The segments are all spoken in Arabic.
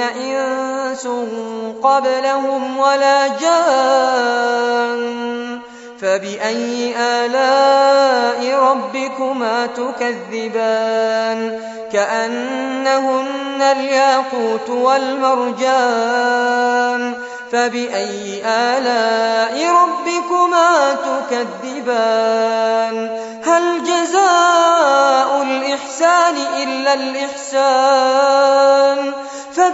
إنس قبلهم ولا جان فبأي آلاء ربكما تكذبان كأنهن الياقوت والمرجان فبأي آلاء ربكما تكذبان هل جزاء الإحسان إلا الإحسان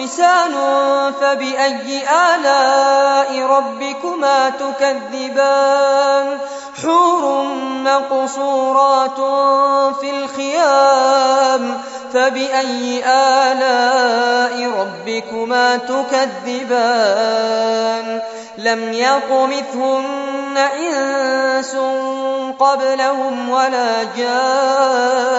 حسان فبأي آلاء ربكما تكذبان؟ حور مقصورات في الخيام فبأي آلاء ربكما تكذبان؟ لم يطمثهن إنس قبلهم ولا جان.